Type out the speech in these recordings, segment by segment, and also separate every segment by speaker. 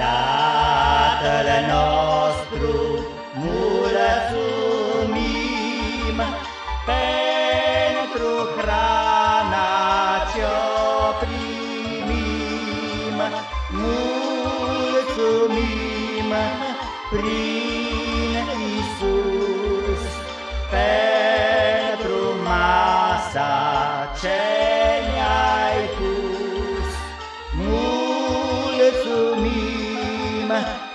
Speaker 1: Tatăl nostru, mulțumim pentru hrana ce-o primim. Mulțumim prin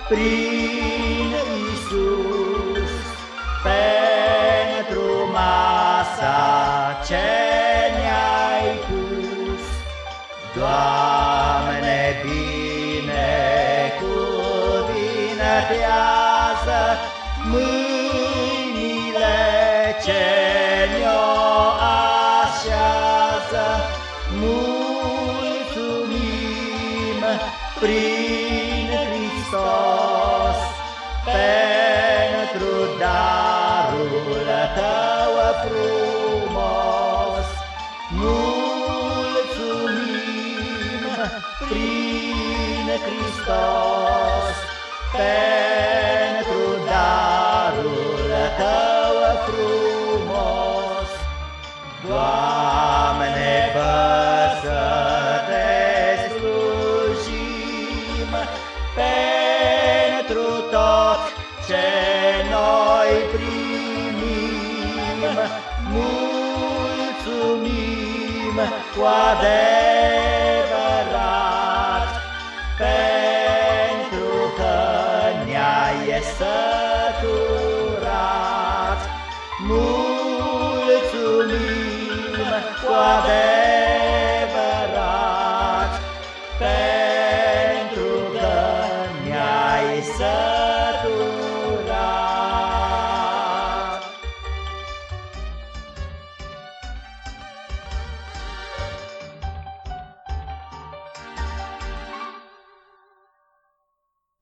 Speaker 1: prin Isus pentru masa ce ne-ai pus. Doamne, binecuvintează mâinile ce ne-o așează. Mulțumim prin pentru darul Tău frumos. Mulțumim prin Hristos pentru darul Tău frumos. Doamne, Mulțumim cu adevărat pentru că ne-ai săturat. Mulțumim cu adevărat